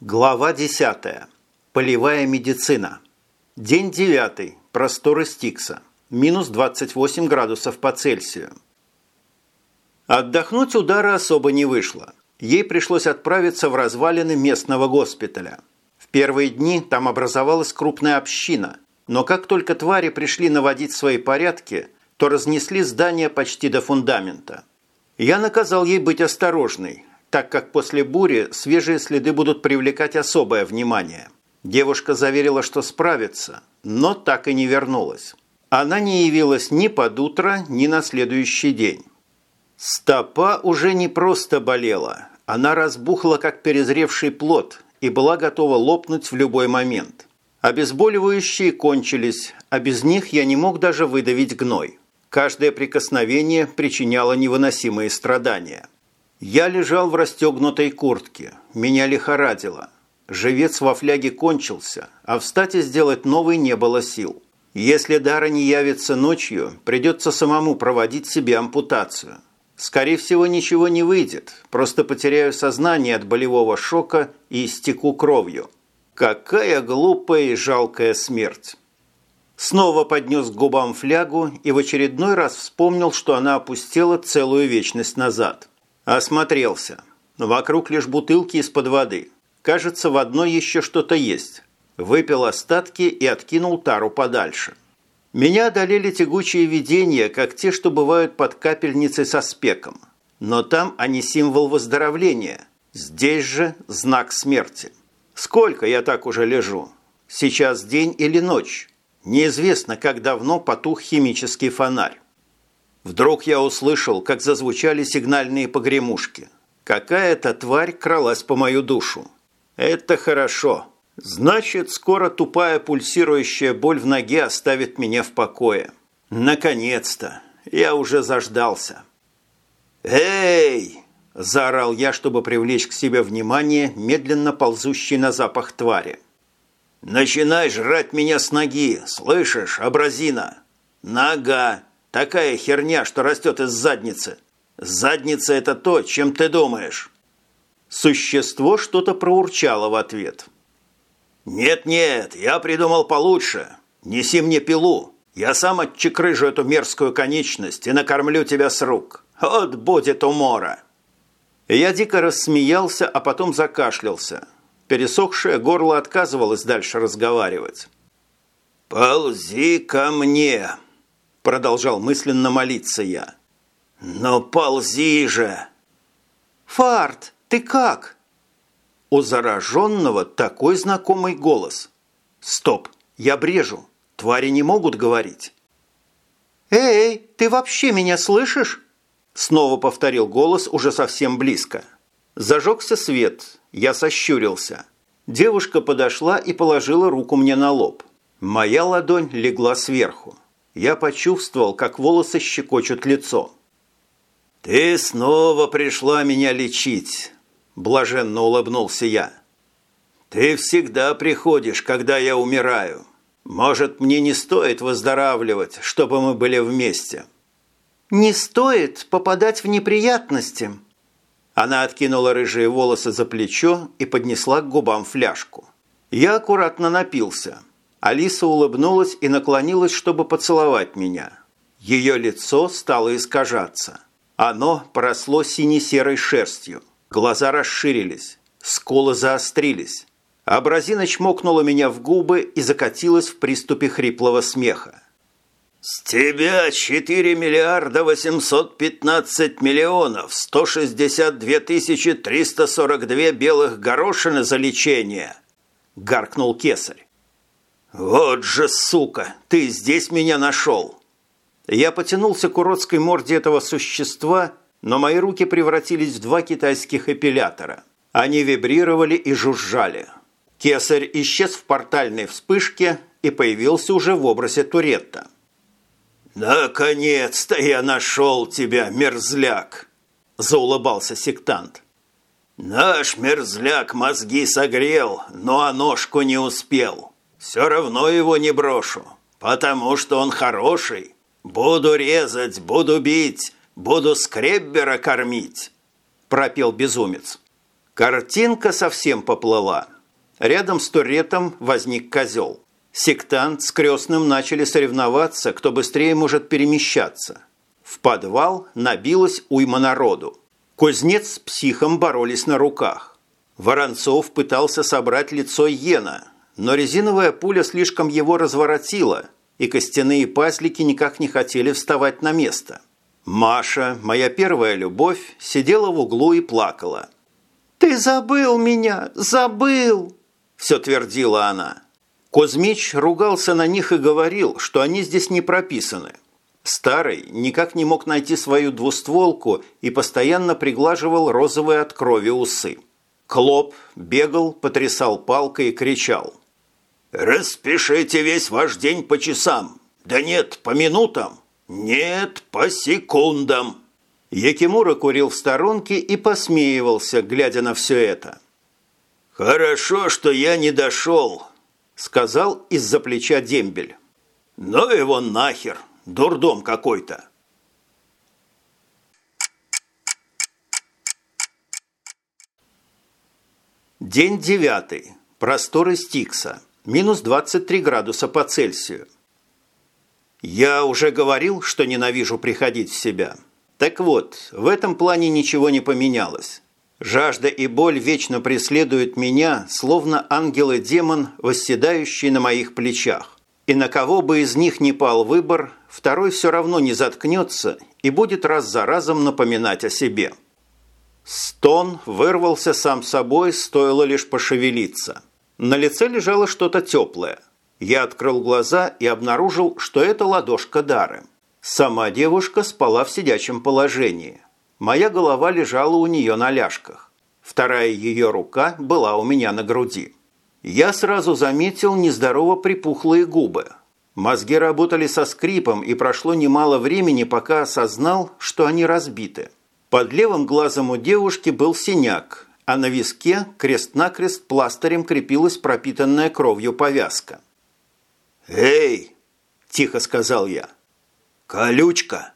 Глава 10. Полевая медицина. День 9. Просторы Стикса. Минус 28 градусов по Цельсию. Отдохнуть удара особо не вышло. Ей пришлось отправиться в развалины местного госпиталя. В первые дни там образовалась крупная община, но как только твари пришли наводить свои порядки, то разнесли здание почти до фундамента. Я наказал ей быть осторожной, так как после бури свежие следы будут привлекать особое внимание. Девушка заверила, что справится, но так и не вернулась. Она не явилась ни под утро, ни на следующий день. Стопа уже не просто болела, она разбухла, как перезревший плод, и была готова лопнуть в любой момент. Обезболивающие кончились, а без них я не мог даже выдавить гной. Каждое прикосновение причиняло невыносимые страдания. Я лежал в расстегнутой куртке. Меня лихорадило. Живец во фляге кончился, а встать и сделать новый не было сил. Если Дара не явится ночью, придется самому проводить себе ампутацию. Скорее всего, ничего не выйдет, просто потеряю сознание от болевого шока и истеку кровью. Какая глупая и жалкая смерть. Снова поднес к губам флягу и в очередной раз вспомнил, что она опустела целую вечность назад. Осмотрелся. Вокруг лишь бутылки из-под воды. Кажется, в одной еще что-то есть. Выпил остатки и откинул тару подальше. Меня одолели тягучие видения, как те, что бывают под капельницей со спеком. Но там они символ выздоровления. Здесь же знак смерти. Сколько я так уже лежу? Сейчас день или ночь? Неизвестно, как давно потух химический фонарь. Вдруг я услышал, как зазвучали сигнальные погремушки. Какая-то тварь кралась по мою душу. Это хорошо. Значит, скоро тупая пульсирующая боль в ноге оставит меня в покое. Наконец-то! Я уже заждался. «Эй!» – заорал я, чтобы привлечь к себе внимание медленно ползущий на запах твари. «Начинай жрать меня с ноги, слышишь, абразина?» «Нога! Такая херня, что растет из задницы. Задница – это то, чем ты думаешь». Существо что-то проурчало в ответ. «Нет-нет, я придумал получше. Неси мне пилу. Я сам отчекрыжу эту мерзкую конечность и накормлю тебя с рук. Вот будет умора». Я дико рассмеялся, а потом закашлялся. Пересохшее горло отказывалось дальше разговаривать. «Ползи ко мне!» Продолжал мысленно молиться я. «Но ползи же!» «Фарт, ты как?» У зараженного такой знакомый голос. «Стоп, я брежу. Твари не могут говорить». «Эй, ты вообще меня слышишь?» Снова повторил голос уже совсем близко. Зажегся свет, я сощурился. Девушка подошла и положила руку мне на лоб. Моя ладонь легла сверху я почувствовал, как волосы щекочут лицо. «Ты снова пришла меня лечить», – блаженно улыбнулся я. «Ты всегда приходишь, когда я умираю. Может, мне не стоит выздоравливать, чтобы мы были вместе?» «Не стоит попадать в неприятности». Она откинула рыжие волосы за плечо и поднесла к губам фляжку. Я аккуратно напился – Алиса улыбнулась и наклонилась, чтобы поцеловать меня. Ее лицо стало искажаться. Оно поросло сине-серой шерстью. Глаза расширились, скулы заострились. Абразина чмокнула меня в губы и закатилась в приступе хриплого смеха. «С тебя 4 миллиарда 815 миллионов 162 тысячи 342 белых горошины за лечение!» – гаркнул кесарь. «Вот же сука! Ты здесь меня нашел!» Я потянулся к уродской морде этого существа, но мои руки превратились в два китайских эпилятора. Они вибрировали и жужжали. Кесарь исчез в портальной вспышке и появился уже в образе Туретта. «Наконец-то я нашел тебя, мерзляк!» – заулыбался сектант. «Наш мерзляк мозги согрел, но о ножку не успел. Все равно его не брошу, потому что он хороший. Буду резать, буду бить, буду скреббера кормить», – пропел безумец. Картинка совсем поплыла. Рядом с туретом возник козел. Сектант с крестным начали соревноваться, кто быстрее может перемещаться. В подвал набилась уйма народу. Кузнец с психом боролись на руках. Воронцов пытался собрать лицо Йена, но резиновая пуля слишком его разворотила, и костяные пазлики никак не хотели вставать на место. Маша, моя первая любовь, сидела в углу и плакала. «Ты забыл меня! Забыл!» – все твердила она. Кузьмич ругался на них и говорил, что они здесь не прописаны – Старый никак не мог найти свою двустволку и постоянно приглаживал розовые от крови усы. Клоп бегал, потрясал палкой и кричал. «Распишите весь ваш день по часам. Да нет, по минутам. Нет, по секундам». Якимура курил в сторонке и посмеивался, глядя на все это. «Хорошо, что я не дошел», — сказал из-за плеча дембель. «Ну его нахер! Дурдом какой-то. День девятый. Просторы Стикса. Минус 23 градуса по Цельсию. Я уже говорил, что ненавижу приходить в себя. Так вот, в этом плане ничего не поменялось. Жажда и боль вечно преследуют меня, словно ангел и демон, восседающий на моих плечах. И на кого бы из них ни пал выбор, второй все равно не заткнется и будет раз за разом напоминать о себе. Стон вырвался сам собой, стоило лишь пошевелиться. На лице лежало что-то теплое. Я открыл глаза и обнаружил, что это ладошка Дары. Сама девушка спала в сидячем положении. Моя голова лежала у нее на ляжках. Вторая ее рука была у меня на груди. Я сразу заметил нездорово припухлые губы. Мозги работали со скрипом, и прошло немало времени, пока осознал, что они разбиты. Под левым глазом у девушки был синяк, а на виске крест-накрест пластырем крепилась пропитанная кровью повязка. «Эй!» – тихо сказал я. «Колючка!»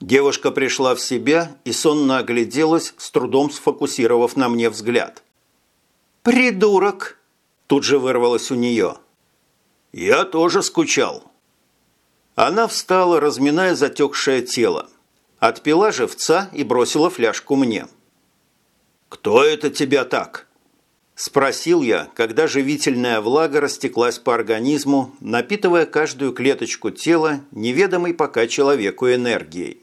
Девушка пришла в себя и сонно огляделась, с трудом сфокусировав на мне взгляд. «Придурок!» Тут же вырвалось у нее. «Я тоже скучал». Она встала, разминая затекшее тело. Отпила живца и бросила фляжку мне. «Кто это тебя так?» Спросил я, когда живительная влага растеклась по организму, напитывая каждую клеточку тела неведомой пока человеку энергией.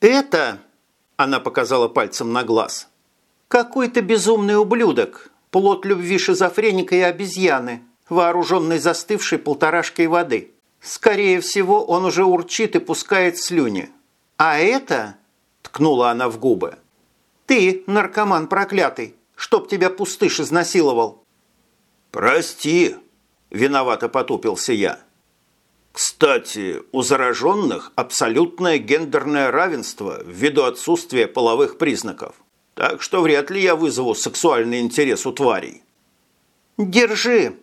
«Это...» – она показала пальцем на глаз. «Какой-то безумный ублюдок, плод любви шизофреника и обезьяны, вооруженный застывшей полторашкой воды. Скорее всего, он уже урчит и пускает слюни. А это, ткнула она в губы, ты, наркоман проклятый, чтоб тебя пустыш изнасиловал. Прости, виновато потупился я. Кстати, у зараженных абсолютное гендерное равенство ввиду отсутствия половых признаков. Так что вряд ли я вызову сексуальный интерес у тварей. «Держи!»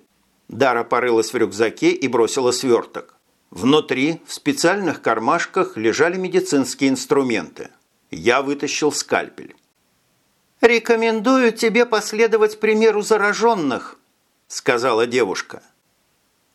Дара порылась в рюкзаке и бросила сверток. Внутри, в специальных кармашках, лежали медицинские инструменты. Я вытащил скальпель. «Рекомендую тебе последовать примеру зараженных», – сказала девушка.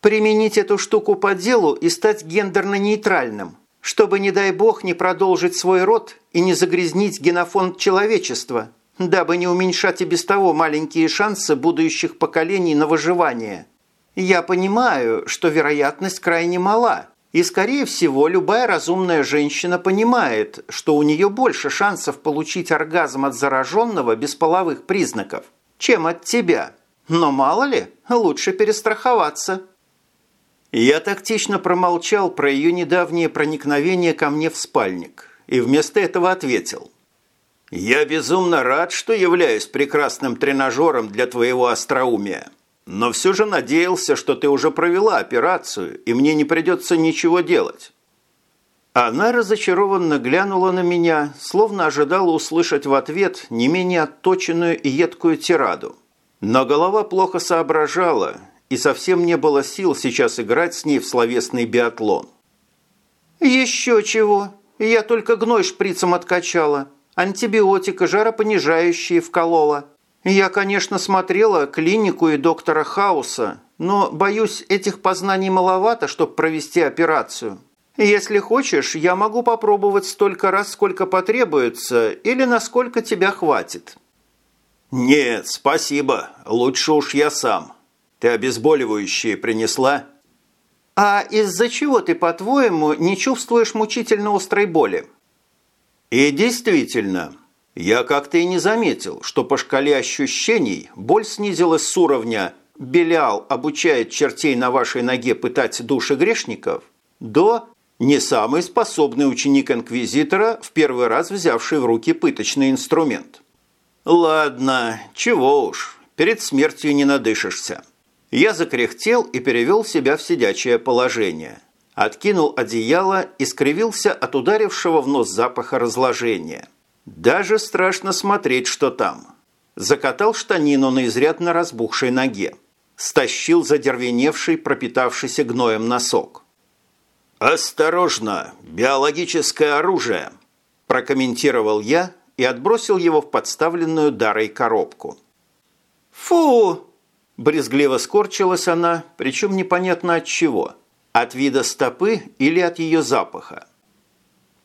«Применить эту штуку по делу и стать гендерно-нейтральным чтобы, не дай бог, не продолжить свой род и не загрязнить генофонд человечества, дабы не уменьшать и без того маленькие шансы будущих поколений на выживание. Я понимаю, что вероятность крайне мала, и, скорее всего, любая разумная женщина понимает, что у нее больше шансов получить оргазм от зараженного без половых признаков, чем от тебя. Но мало ли, лучше перестраховаться. Я тактично промолчал про ее недавнее проникновение ко мне в спальник и вместо этого ответил. «Я безумно рад, что являюсь прекрасным тренажером для твоего остроумия, но все же надеялся, что ты уже провела операцию, и мне не придется ничего делать». Она разочарованно глянула на меня, словно ожидала услышать в ответ не менее отточенную и едкую тираду. Но голова плохо соображала, и совсем не было сил сейчас играть с ней в словесный биатлон. «Еще чего! Я только гной шприцем откачала, антибиотика, жаропонижающие вколола. Я, конечно, смотрела клинику и доктора Хауса, но, боюсь, этих познаний маловато, чтобы провести операцию. Если хочешь, я могу попробовать столько раз, сколько потребуется, или насколько тебя хватит». «Нет, спасибо. Лучше уж я сам. Ты обезболивающие принесла?» «А из-за чего ты, по-твоему, не чувствуешь мучительно острой боли?» «И действительно, я как-то и не заметил, что по шкале ощущений боль снизилась с уровня «Белял обучает чертей на вашей ноге пытать души грешников» до «Не самый способный ученик Инквизитора, в первый раз взявший в руки пыточный инструмент». «Ладно, чего уж, перед смертью не надышишься». Я закряхтел и перевел себя в сидячее положение. Откинул одеяло и скривился от ударившего в нос запаха разложения. Даже страшно смотреть, что там. Закатал штанину на изрядно разбухшей ноге. Стащил задервеневший, пропитавшийся гноем носок. «Осторожно! Биологическое оружие!» прокомментировал я и отбросил его в подставленную дарой коробку. «Фу!» – брезгливо скорчилась она, причем непонятно от чего – от вида стопы или от ее запаха.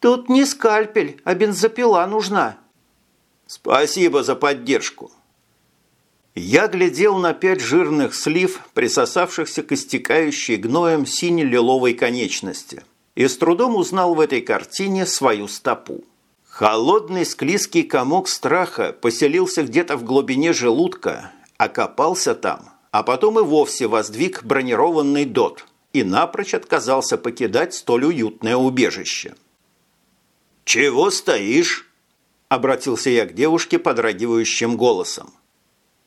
«Тут не скальпель, а бензопила нужна». «Спасибо за поддержку». Я глядел на пять жирных слив, присосавшихся к истекающей гноем сине-лиловой конечности, и с трудом узнал в этой картине свою стопу. Холодный склизкий комок страха поселился где-то в глубине желудка, окопался там, а потом и вовсе воздвиг бронированный дот и напрочь отказался покидать столь уютное убежище. «Чего стоишь?» – обратился я к девушке подрагивающим голосом.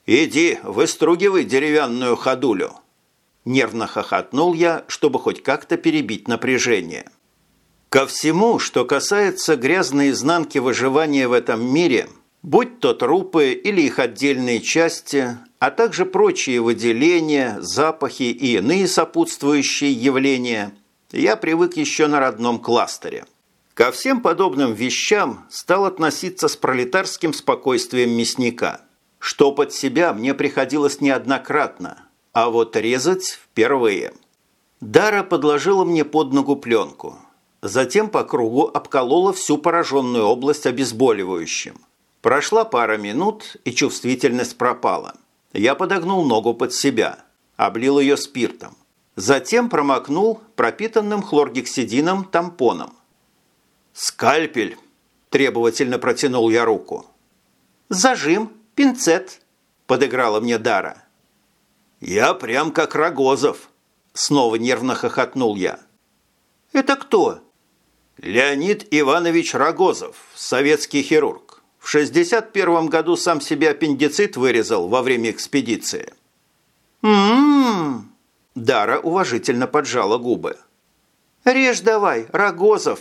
«Иди, выстругивай деревянную ходулю». Нервно хохотнул я, чтобы хоть как-то перебить напряжение. Ко всему, что касается грязной изнанки выживания в этом мире, будь то трупы или их отдельные части, а также прочие выделения, запахи и иные сопутствующие явления, я привык еще на родном кластере. Ко всем подобным вещам стал относиться с пролетарским спокойствием мясника. Что под себя мне приходилось неоднократно, а вот резать впервые. Дара подложила мне под ногу пленку – Затем по кругу обколола всю пораженную область обезболивающим. Прошла пара минут, и чувствительность пропала. Я подогнул ногу под себя, облил ее спиртом. Затем промокнул пропитанным хлоргексидином тампоном. «Скальпель!» – требовательно протянул я руку. «Зажим, пинцет!» – подыграла мне Дара. «Я прям как Рогозов!» – снова нервно хохотнул я. «Это кто?» Леонид Иванович Рогозов, советский хирург. В 61 году сам себе аппендицит вырезал во время экспедиции. «М-м-м!» Дара уважительно поджала губы. «Режь давай, Рогозов!»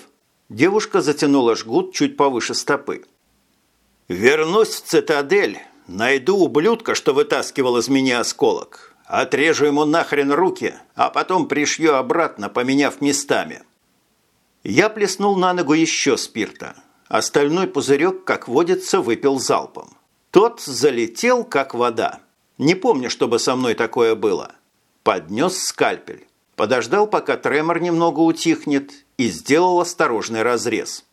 Девушка затянула жгут чуть повыше стопы. «Вернусь в цитадель, найду ублюдка, что вытаскивал из меня осколок. Отрежу ему нахрен руки, а потом пришью обратно, поменяв местами». Я плеснул на ногу еще спирта. Остальной пузырек, как водится, выпил залпом. Тот залетел, как вода. Не помню, чтобы со мной такое было. Поднес скальпель. Подождал, пока тремор немного утихнет, и сделал осторожный разрез.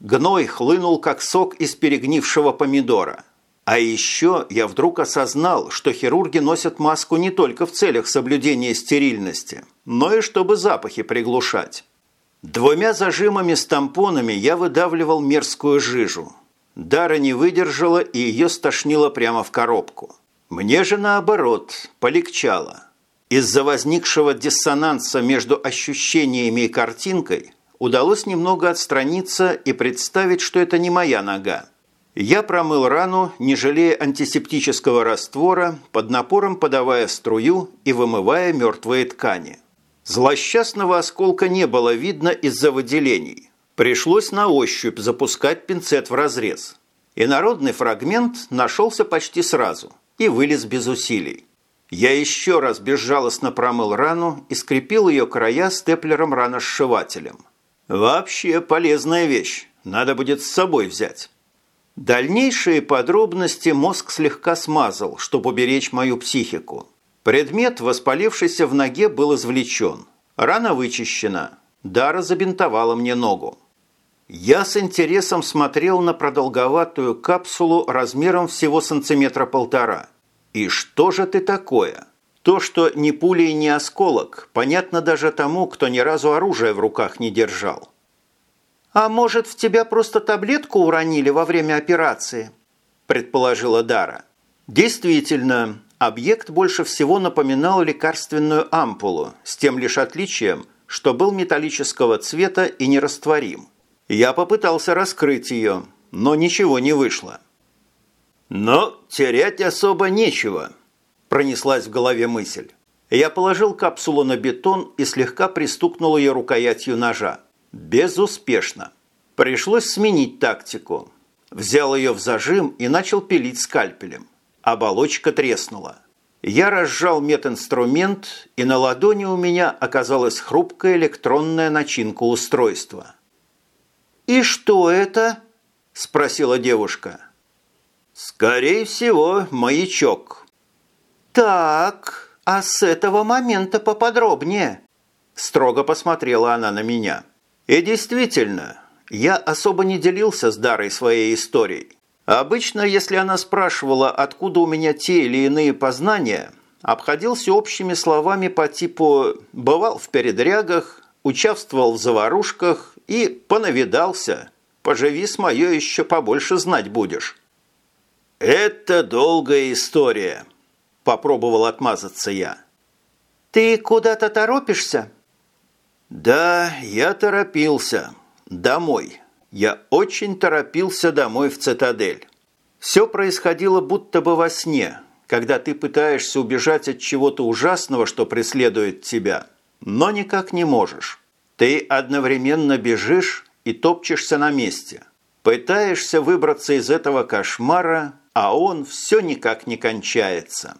Гной хлынул, как сок из перегнившего помидора. А еще я вдруг осознал, что хирурги носят маску не только в целях соблюдения стерильности, но и чтобы запахи приглушать. Двумя зажимами с тампонами я выдавливал мерзкую жижу. Дара не выдержала и ее стошнило прямо в коробку. Мне же наоборот, полегчало. Из-за возникшего диссонанса между ощущениями и картинкой удалось немного отстраниться и представить, что это не моя нога. Я промыл рану, не жалея антисептического раствора, под напором подавая струю и вымывая мертвые ткани. Злосчастного осколка не было видно из-за выделений. Пришлось на ощупь запускать пинцет в разрез. И народный фрагмент нашелся почти сразу и вылез без усилий. Я еще раз безжалостно промыл рану и скрепил ее края степлером-раносшивателем. Вообще полезная вещь, надо будет с собой взять. Дальнейшие подробности мозг слегка смазал, чтобы уберечь мою психику. Предмет, воспалившийся в ноге, был извлечен. Рана вычищена. Дара забинтовала мне ногу. Я с интересом смотрел на продолговатую капсулу размером всего сантиметра полтора. И что же ты такое? То, что ни пуля и ни осколок, понятно даже тому, кто ни разу оружие в руках не держал. «А может, в тебя просто таблетку уронили во время операции?» – предположила Дара. Действительно, объект больше всего напоминал лекарственную ампулу, с тем лишь отличием, что был металлического цвета и нерастворим. Я попытался раскрыть ее, но ничего не вышло. «Но терять особо нечего», – пронеслась в голове мысль. Я положил капсулу на бетон и слегка пристукнул ее рукоятью ножа. Безуспешно. Пришлось сменить тактику. Взял ее в зажим и начал пилить скальпелем. Оболочка треснула. Я разжал мединструмент, и на ладони у меня оказалась хрупкая электронная начинка устройства. «И что это?» – спросила девушка. «Скорее всего, маячок». «Так, а с этого момента поподробнее?» Строго посмотрела она на меня. И действительно, я особо не делился с Дарой своей историей. Обычно, если она спрашивала, откуда у меня те или иные познания, обходился общими словами по типу «бывал в передрягах», «участвовал в заварушках» и понавидался. Поживи с мое еще побольше знать будешь. «Это долгая история», – попробовал отмазаться я. «Ты куда-то торопишься?» «Да, я торопился. Домой. Я очень торопился домой в цитадель. Все происходило будто бы во сне, когда ты пытаешься убежать от чего-то ужасного, что преследует тебя, но никак не можешь. Ты одновременно бежишь и топчешься на месте. Пытаешься выбраться из этого кошмара, а он все никак не кончается.